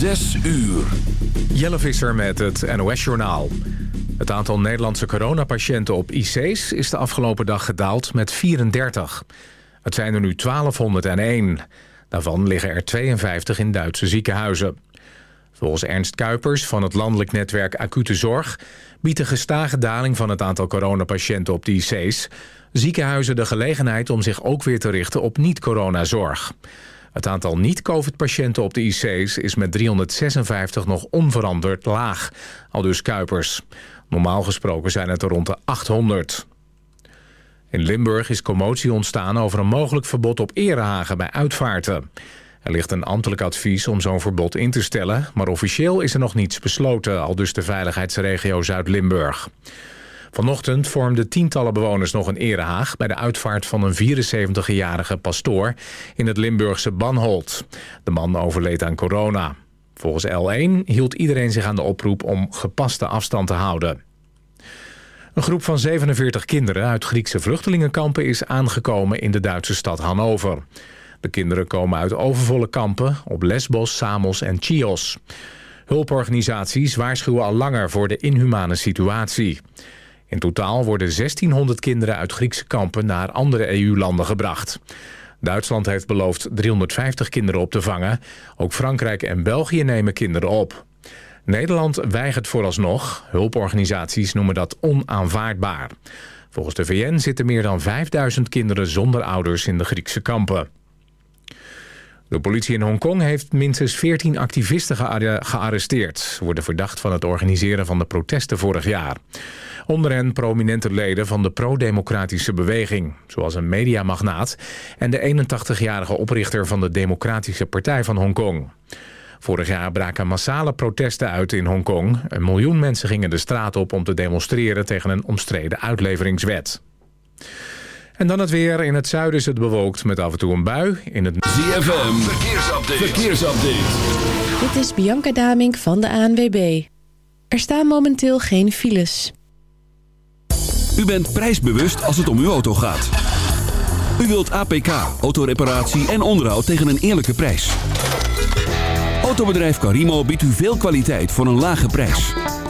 Zes uur. Jelle Visser met het NOS-journaal. Het aantal Nederlandse coronapatiënten op IC's is de afgelopen dag gedaald met 34. Het zijn er nu 1201. Daarvan liggen er 52 in Duitse ziekenhuizen. Volgens Ernst Kuipers van het landelijk netwerk Acute Zorg... biedt de gestage daling van het aantal coronapatiënten op de IC's... ziekenhuizen de gelegenheid om zich ook weer te richten op niet-coronazorg. Het aantal niet-covid-patiënten op de IC's is met 356 nog onveranderd laag, al dus Kuipers. Normaal gesproken zijn het er rond de 800. In Limburg is commotie ontstaan over een mogelijk verbod op erehagen bij uitvaarten. Er ligt een ambtelijk advies om zo'n verbod in te stellen... maar officieel is er nog niets besloten, al dus de veiligheidsregio Zuid-Limburg. Vanochtend vormden tientallen bewoners nog een erehaag... bij de uitvaart van een 74-jarige pastoor in het Limburgse Banholt. De man overleed aan corona. Volgens L1 hield iedereen zich aan de oproep om gepaste afstand te houden. Een groep van 47 kinderen uit Griekse vluchtelingenkampen... is aangekomen in de Duitse stad Hannover. De kinderen komen uit overvolle kampen op Lesbos, Samos en Chios. Hulporganisaties waarschuwen al langer voor de inhumane situatie. In totaal worden 1600 kinderen uit Griekse kampen naar andere EU-landen gebracht. Duitsland heeft beloofd 350 kinderen op te vangen. Ook Frankrijk en België nemen kinderen op. Nederland weigert vooralsnog. Hulporganisaties noemen dat onaanvaardbaar. Volgens de VN zitten meer dan 5000 kinderen zonder ouders in de Griekse kampen. De politie in Hongkong heeft minstens 14 activisten gearresteerd. Worden verdacht van het organiseren van de protesten vorig jaar. Onder hen prominente leden van de pro-democratische beweging... zoals een mediamagnaat en de 81-jarige oprichter van de Democratische Partij van Hongkong. Vorig jaar braken massale protesten uit in Hongkong. Een miljoen mensen gingen de straat op om te demonstreren tegen een omstreden uitleveringswet. En dan het weer. In het zuiden is het bewolkt met af en toe een bui. In het ZFM, verkeersupdate. verkeersupdate. Dit is Bianca Damink van de ANWB. Er staan momenteel geen files. U bent prijsbewust als het om uw auto gaat. U wilt APK, autoreparatie en onderhoud tegen een eerlijke prijs. Autobedrijf Carimo biedt u veel kwaliteit voor een lage prijs.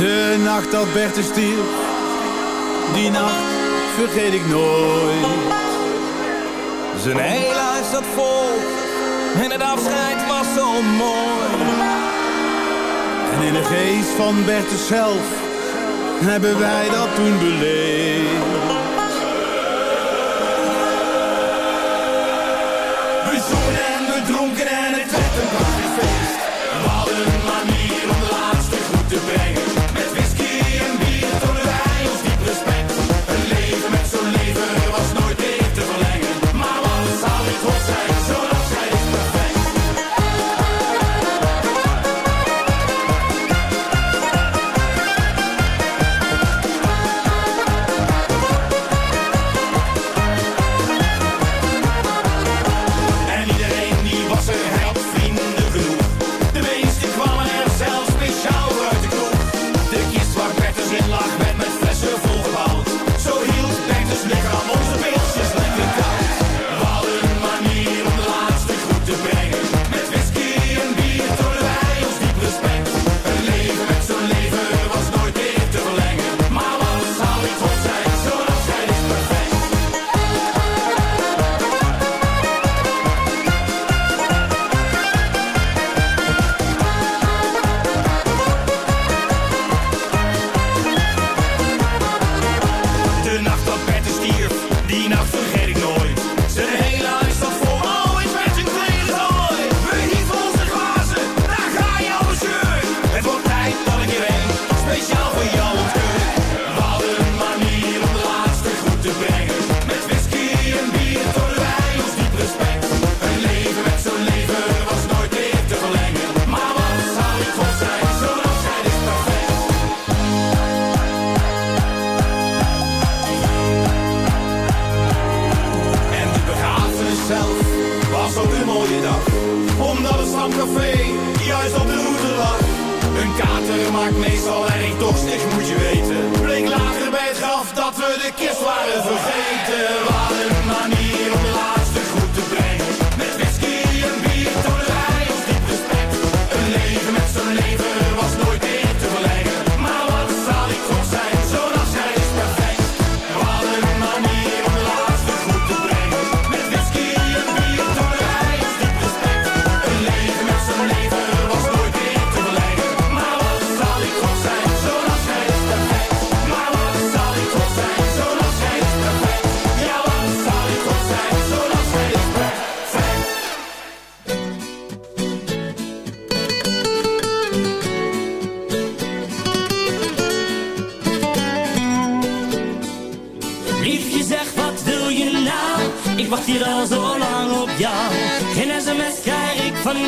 De nacht dat Bertus stierf, die nacht vergeet ik nooit. Zijn hele huis zat vol en het afscheid was zo mooi. En in de geest van Bertus zelf hebben wij dat toen beleefd. We zongen en we dronken en het werd een feest. We hadden een manier om laatste goed te brengen.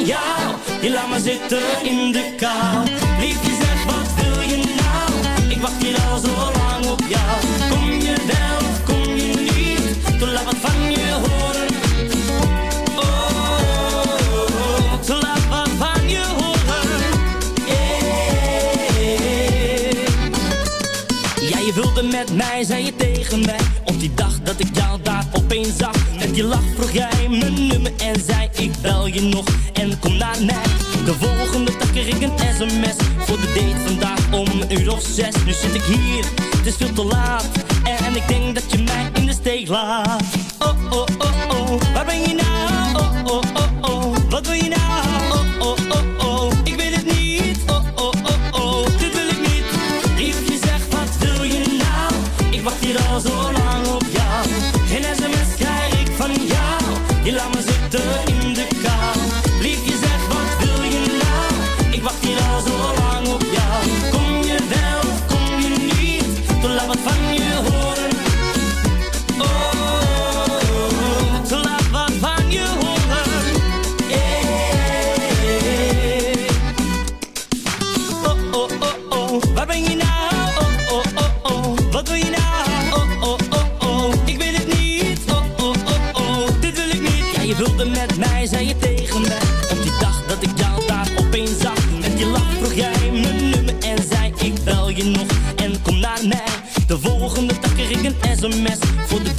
Ja, jou. Je laat me zitten in de kou. Liefje zeg, wat wil je nou? Ik wacht hier al zo lang op jou. Kom je wel of kom je niet? Toen laat wat van je horen. Oh, laat van je horen. Eh. Ja, je wilde met mij, zei je tegen mij. Op die dag dat ik jou daar opeens zag. Met je lach vroeg jij mijn nummer en zei ik bel je nog kom naar mij. De volgende dag kreeg ik een sms voor de date vandaag om een uur of zes. Nu zit ik hier, het is veel te laat en ik denk dat je mij in de steek laat. a mess voor de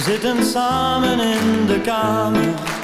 We zitten samen in de kamer.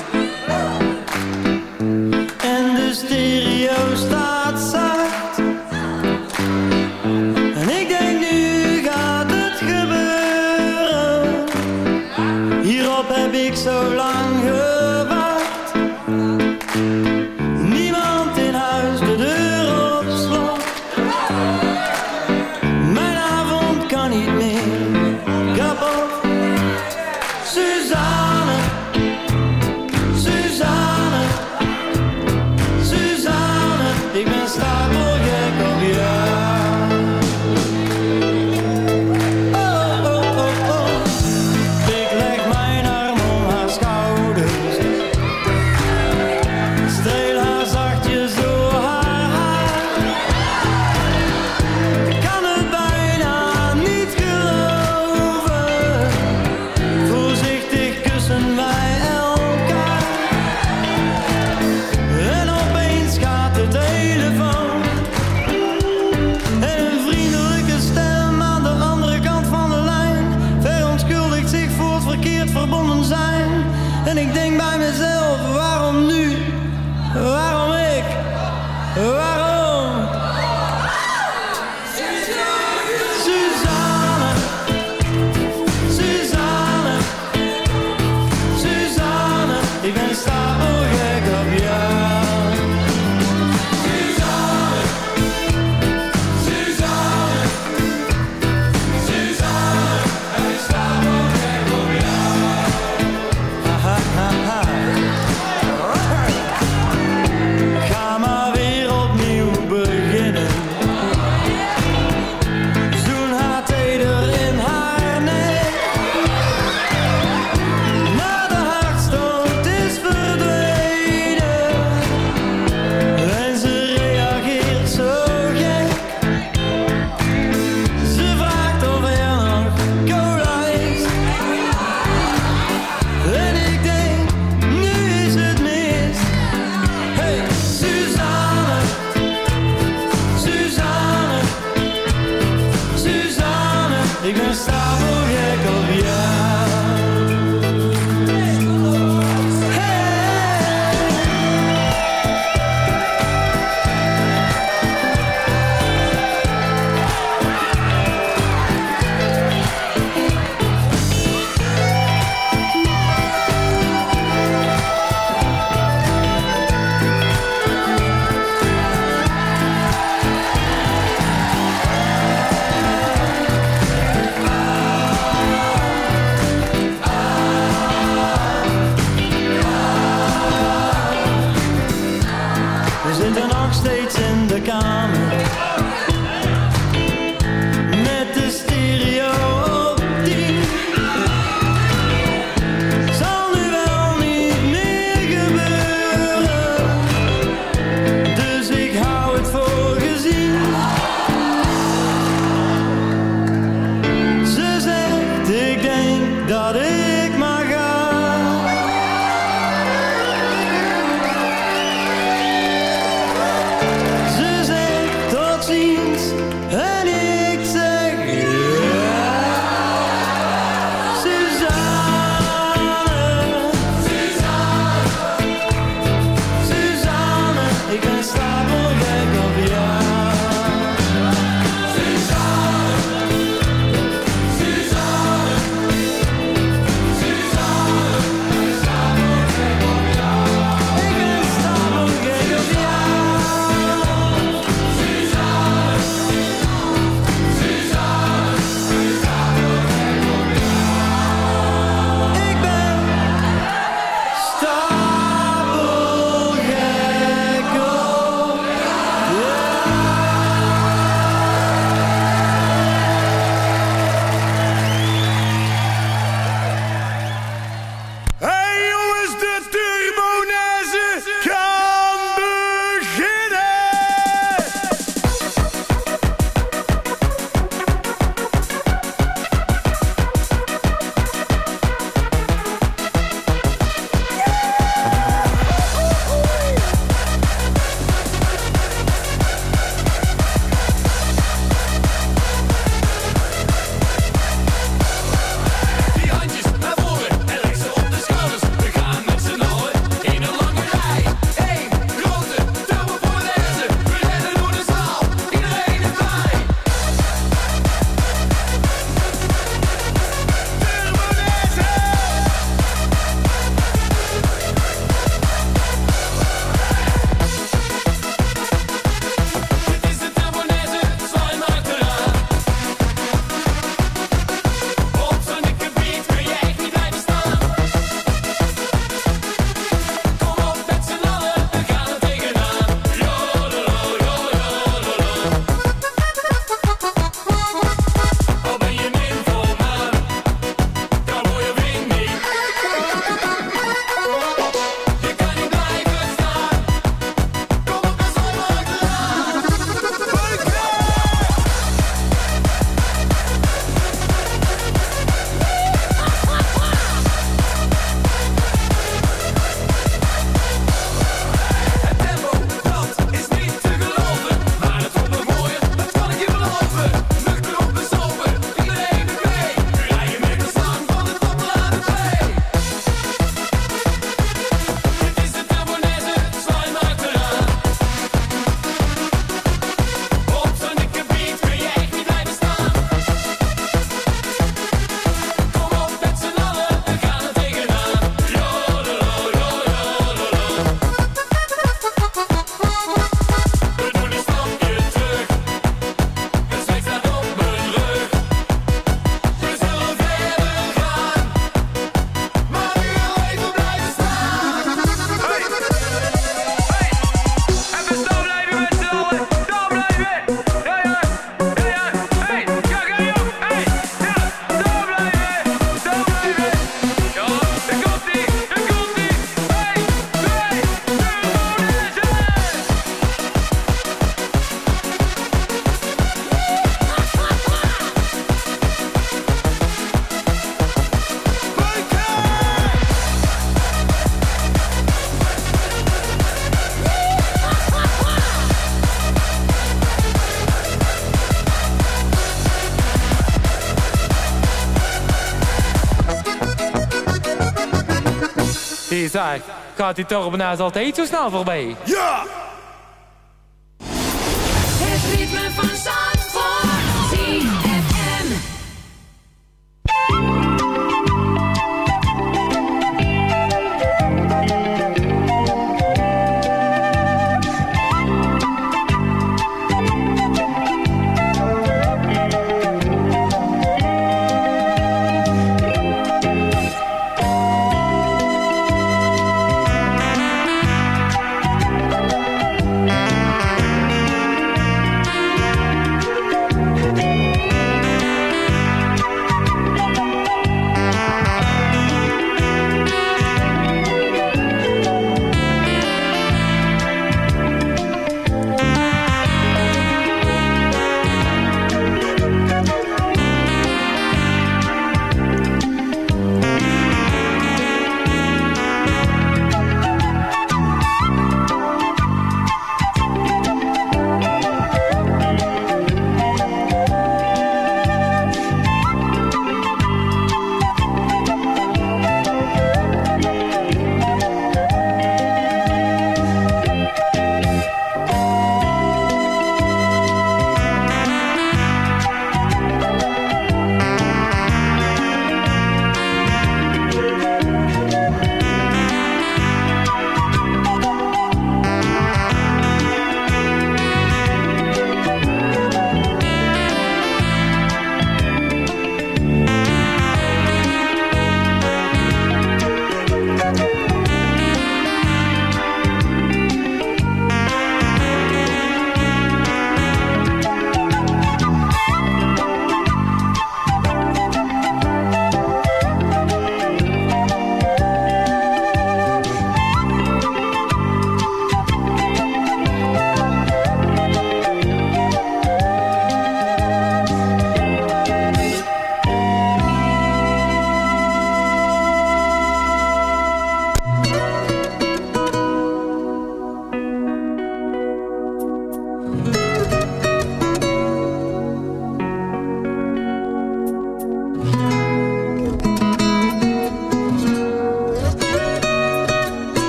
Die zeg, gaat die turbonaar altijd zo snel voorbij? Ja!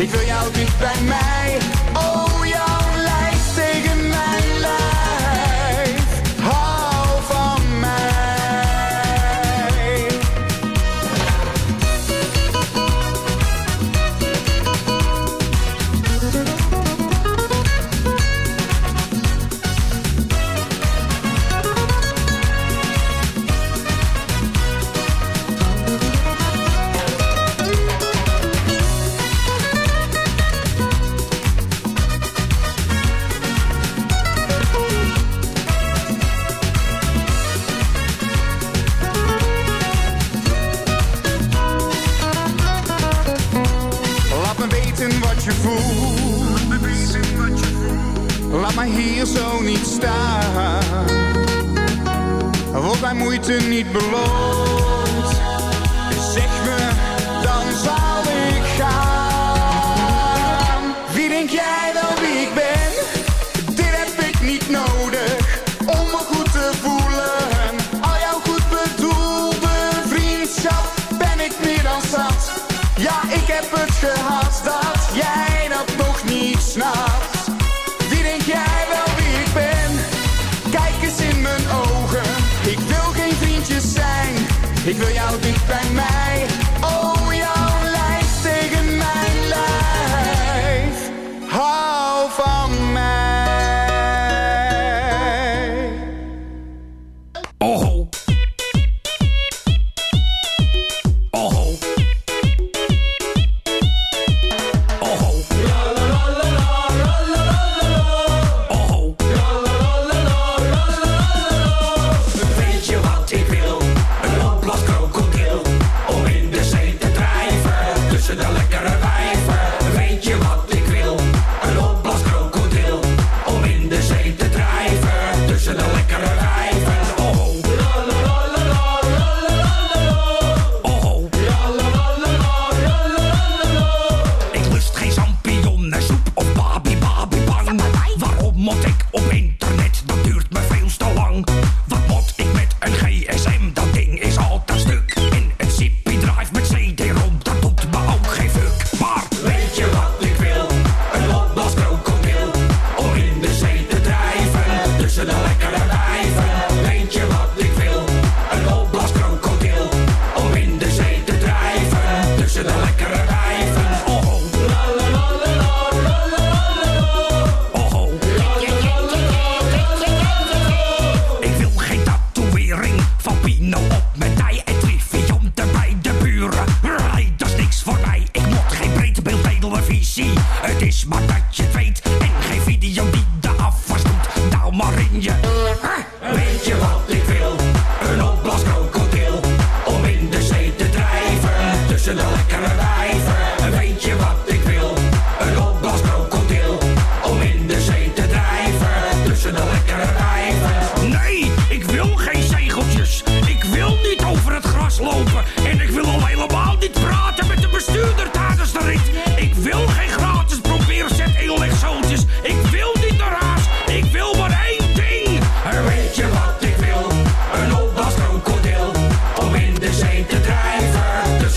Ik wil jou dicht bij mij.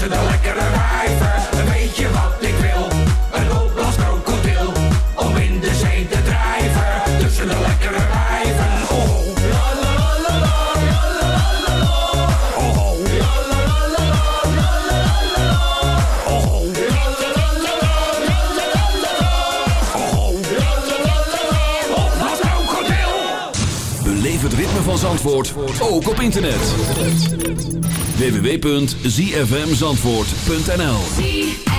Tussen de lekkere wijven. Weet je wat ik wil? Een opblas krokodil. Om in de zee te drijven. Tussen de lekkere wijven. Oh. Beleef het ritme van Zandvoort ook op internet. www.zfmzandvoort.nl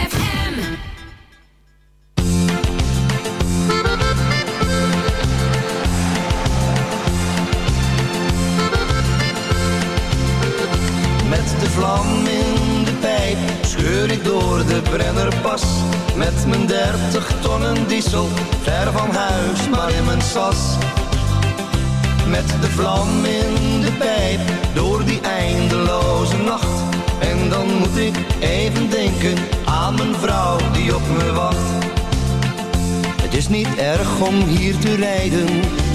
te rijden,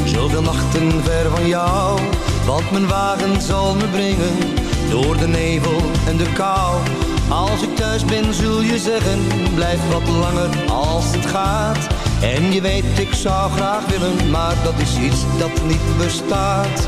zoveel nachten ver van jou. Want mijn wagen zal me brengen, door de nevel en de kou. Als ik thuis ben zul je zeggen, blijf wat langer als het gaat. En je weet ik zou graag willen, maar dat is iets dat niet bestaat.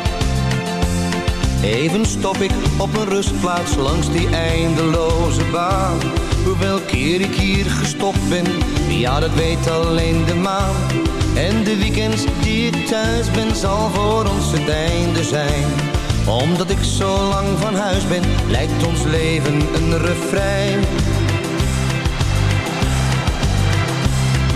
Even stop ik op een rustplaats langs die eindeloze baan. Hoeveel keer ik hier gestopt ben, ja dat weet alleen de maan. En de weekends die ik thuis ben, zal voor ons het einde zijn. Omdat ik zo lang van huis ben, lijkt ons leven een refrein.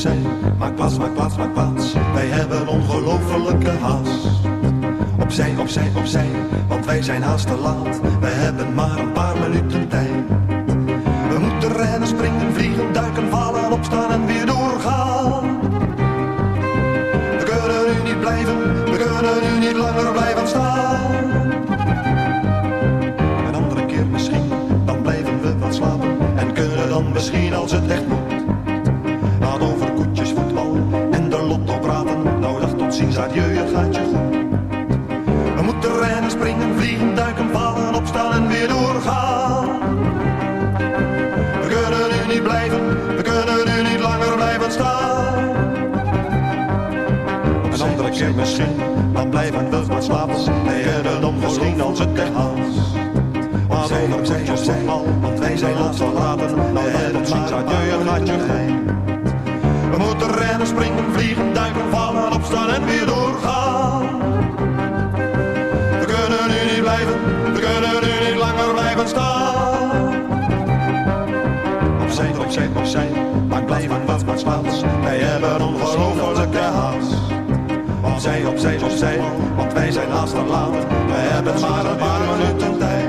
Opzij, maak plaats, maak plaats, maak plaats. Wij hebben ongelofelijke haast. Opzij, opzij, opzij, want wij zijn haast te laat. We hebben maar een paar minuten tijd. Rennen, springen, vliegen, duiken, vallen, opstaan en weer doorgaan. We kunnen nu niet blijven, we kunnen nu niet langer blijven staan. Een andere keer misschien, dan blijven we wat slapen. En kunnen dan misschien als het echt moet. Laat over koetjes, voetbal en de lotto praten. Nou dag tot ziens, adieu, het gaat je goed. We moeten rennen, springen, vliegen, duiken, vallen, opstaan en weer doorgaan. We kunnen nu niet blijven, we kunnen nu niet langer blijven staan. Een andere keer misschien, dan blijven we wat slapen. Hebben dan misschien als het echt haast. Maar over koetjes, voetbal, want wij zijn laatst verlaten. Nou dag tot ziens, adieu, het gaat je goed. We moeten rennen, springen, vliegen, duiken, vallen, opstaan en weer doorgaan. Wij hebben ongelofelijke haast. Opzij, opzij, opzij, want wij zijn haast te laat. We hebben maar een paar minuten tijd.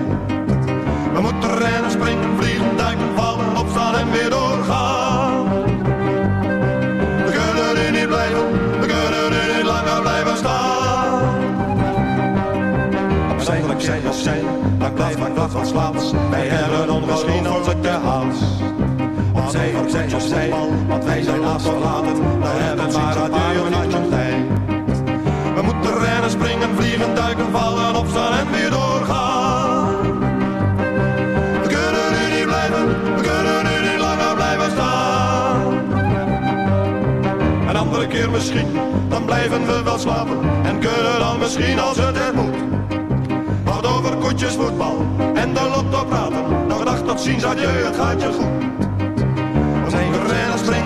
We moeten rennen, springen, vliegen, duiken, vallen, opstaan en weer doorgaan. We kunnen nu niet blijven, we kunnen nu niet langer blijven staan. Opzij, opzij, opzij, maar blijf maar wat wat slaats. Wij hebben ongelofelijke haast. Opzij, opzij, opzij, want wij zijn verlaten. We hebben maar een paar minuten tijd. We moeten rennen, springen, vliegen, duiken, vallen, opstaan en weer doorgaan. We kunnen nu niet blijven, we kunnen nu niet langer blijven staan. Een andere keer misschien, dan blijven we wel slapen. En kunnen dan misschien als het er moet. Over koetjes, voetbal en de lotto praten. Nog dag tot ziens, adieu, het gaat je goed.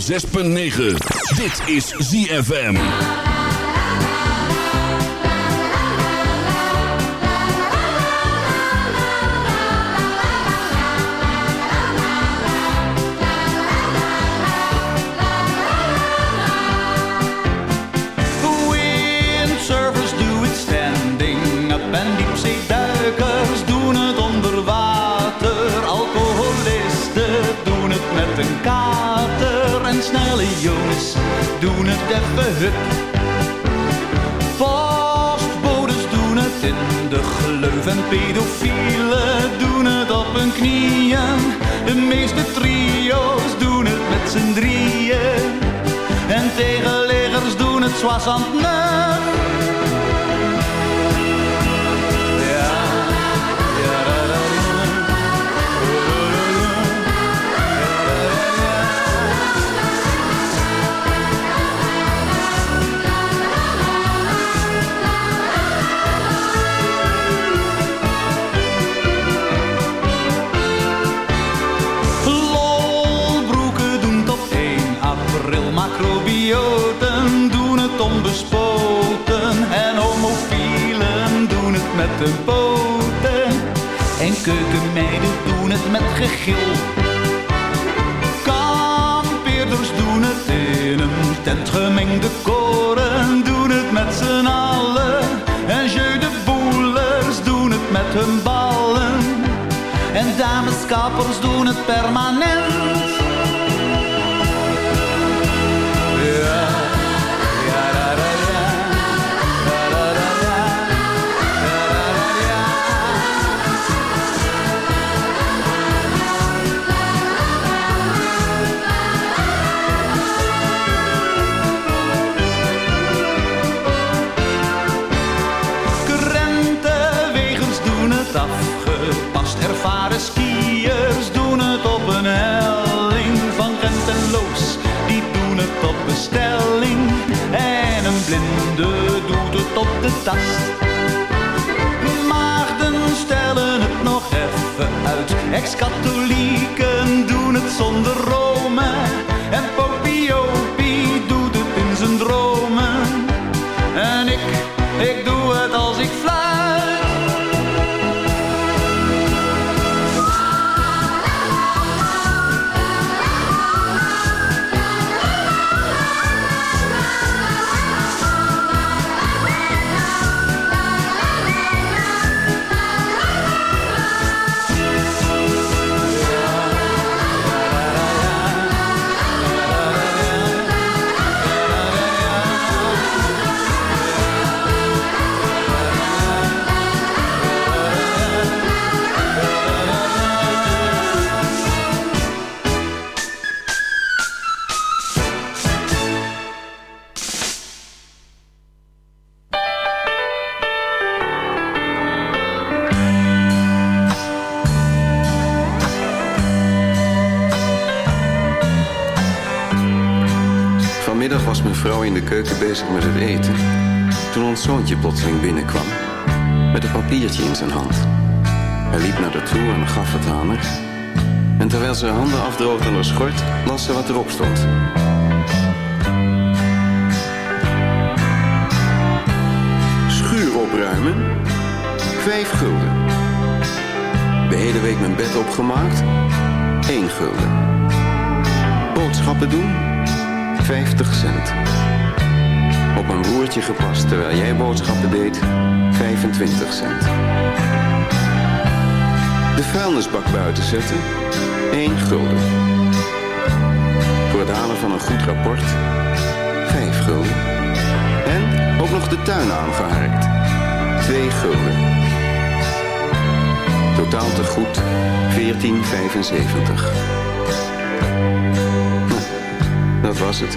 106.9. Dit is ZFM. hut. Doen het in de gleuf en pedofielen doen het op hun knieën. De meeste trio's doen het met z'n drieën en tegenleggers doen het zwaar de boten. En keukenmeiden doen het met gegil. Kampeerders doen het in een tent. Gemengde koren doen het met z'n allen. En jeu boelers doen het met hun ballen. En dameskappers doen het permanent. tast. Maagden stellen het nog even uit, ex-katholieken doen het zonder Rome. met het eten toen ons zoontje plotseling binnenkwam met een papiertje in zijn hand. Hij liep naar de toe en gaf het aan haar. En terwijl ze handen afdroogde en haar schort, las ze wat erop stond. Schuur opruimen, vijf gulden. De hele week mijn bed opgemaakt, één gulden. Boodschappen doen, 50 cent. Op een broertje gepast terwijl jij boodschappen deed, 25 cent. De vuilnisbak buiten zetten, 1 gulden. Voor het halen van een goed rapport, 5 gulden. En ook nog de tuin aangeharkt, 2 gulden. Totaal te goed, 14,75. Nou, dat was het.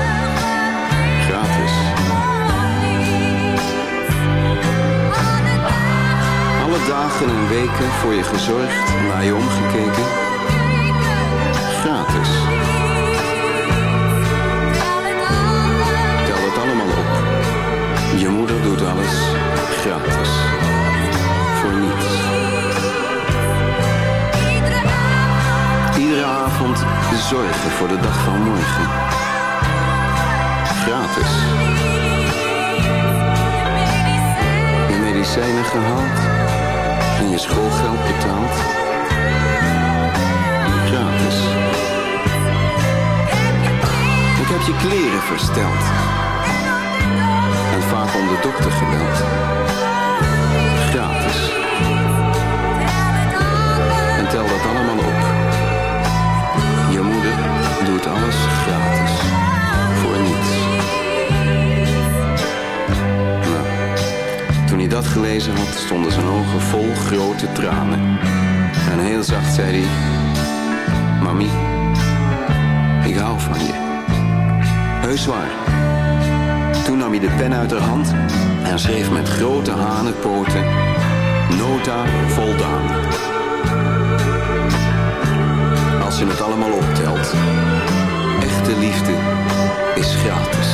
Dagen en weken voor je gezorgd, naar je omgekeken. Gratis. Tel het allemaal op. Je moeder doet alles gratis. Voor niets. Iedere avond zorgen voor de dag van morgen. Gratis. Medicijnen gehaald je schoolgeld betaald. Gratis. Ik heb je kleren versteld. En vaak om de dokter gebeld. Dat gelezen had, stonden zijn ogen vol grote tranen. En heel zacht zei hij... Mami, ik hou van je. Heus waar. Toen nam hij de pen uit haar hand en schreef met grote hanenpoten... Nota voldaan. Als je het allemaal optelt. Echte liefde is gratis.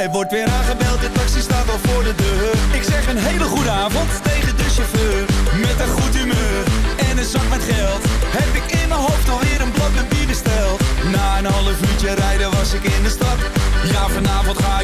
Er wordt weer aangebeld,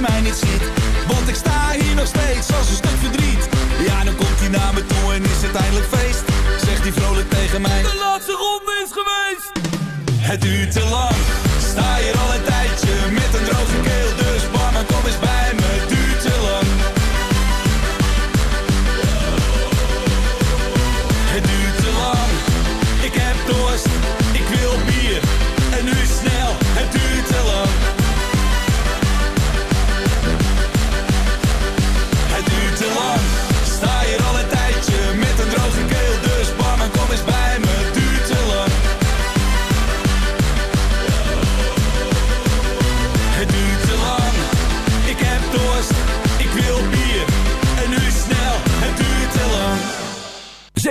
Mij niet ziet. Want ik sta hier nog steeds als een stuk verdriet. Ja, dan komt hij naar me toe en is het eindelijk feest. Zegt hij vrolijk tegen mij. De laatste ronde is geweest. Het duurt te lang,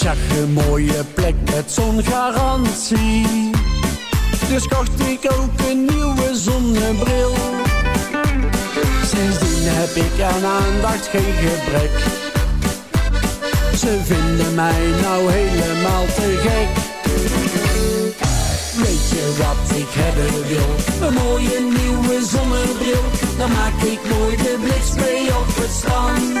Zag een mooie plek met zongarantie. Dus kocht ik ook een nieuwe zonnebril. Sindsdien heb ik aan aandacht geen gebrek. Ze vinden mij nou helemaal te gek. Weet je wat ik hebben wil? Een mooie nieuwe zonnebril. Dan maak ik mooi de blitz mee op het strand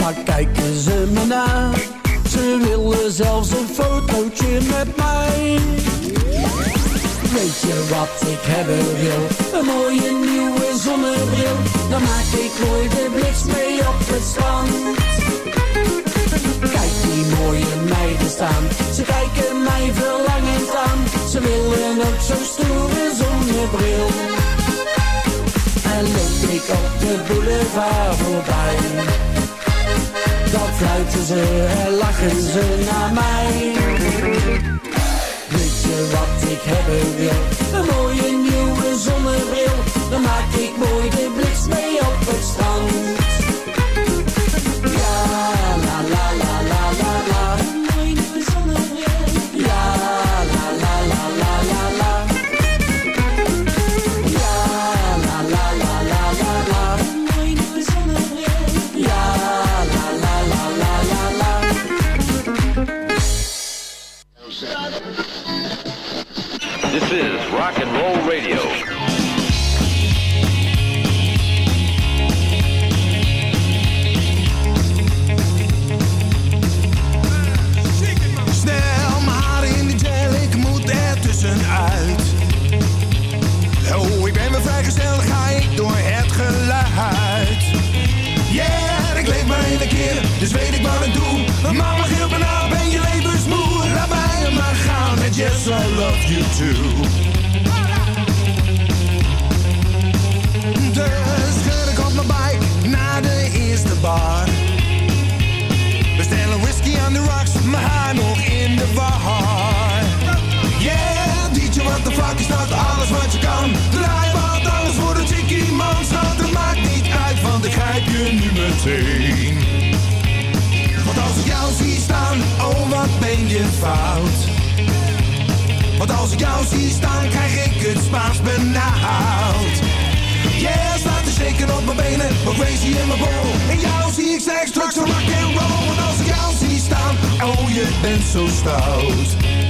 maar kijken ze me na. Ze willen zelfs een fotootje met mij. Weet je wat ik hebben wil? Een mooie nieuwe zonnebril. Dan maak ik mooi de bliks mee op het strand. Kijk die mooie meiden staan. Ze kijken mij verlangend aan. Ze willen ook zo'n stoere zonnebril. En loop ik op de boulevard voorbij. Fluiten ze en lachen ze naar mij. Weet je wat ik hebben wil? Een mooie nieuwe zonnebril. Rock and roll radio. Snel maar in de gel, ik moet er tussenuit. Oh, ik ben weer vrijgezel, ga ik door het geluid. Yeah, ik leef maar één keer, dus weet ik wat ik doe. Mama gilt me na, ben je levensmoe. Laat mij maar gaan, and yes, I love you too. We stellen whisky aan de rocks, mijn haar nog in de war. Yeah, DJ, what the fuck is dat? Alles wat je kan. Draai wat alles voor de chickie man. Schat, het maakt niet uit, want ik grijp je nu meteen. Want als ik jou zie staan, oh wat ben je fout. Want als ik jou zie staan, krijg ik het Spaans benauwd. Shaken op mijn benen, maar crazy in mijn bol. En jou zie ik seks, drugs en roll. Want als ik jou zie staan, oh je bent zo stout.